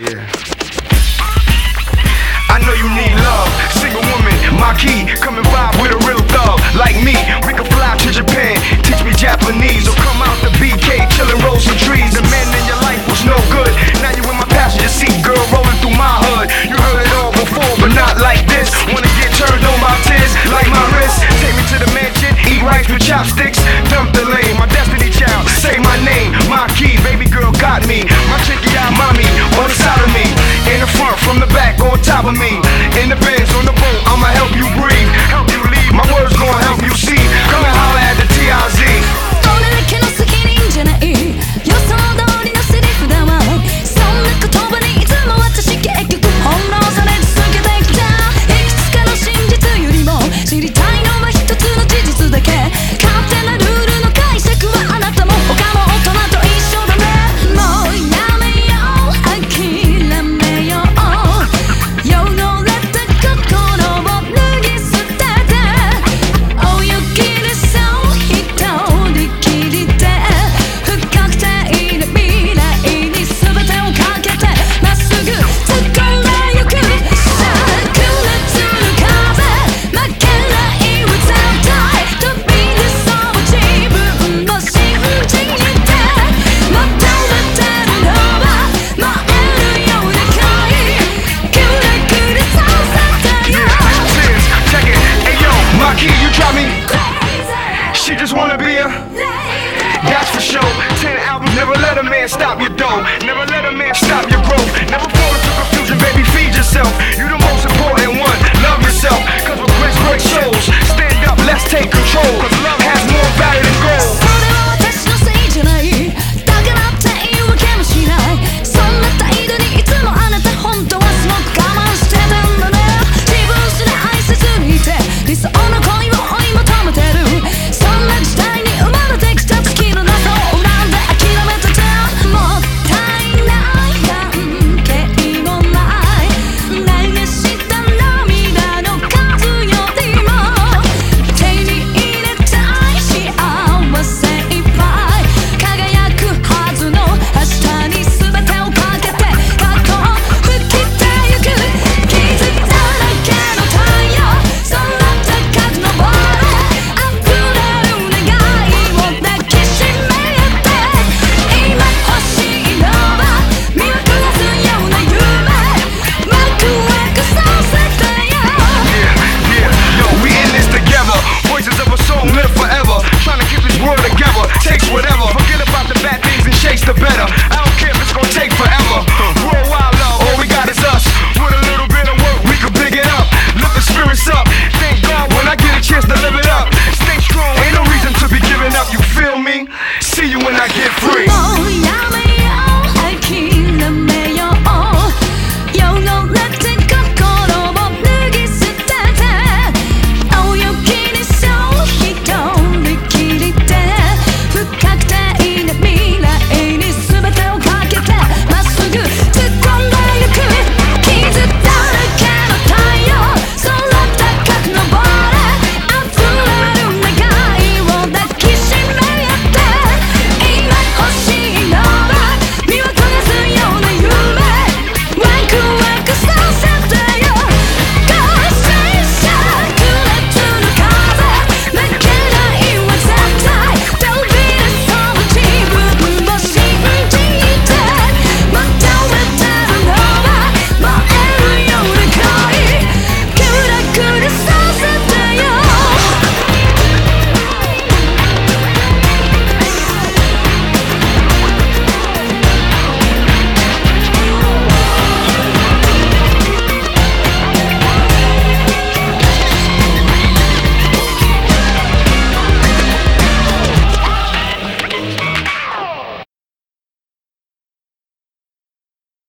Yeah. I know you need love, single woman, my key. coming, and vibe with a real thug like me. We can. I me. stop your dough. Never let a man stop your the better.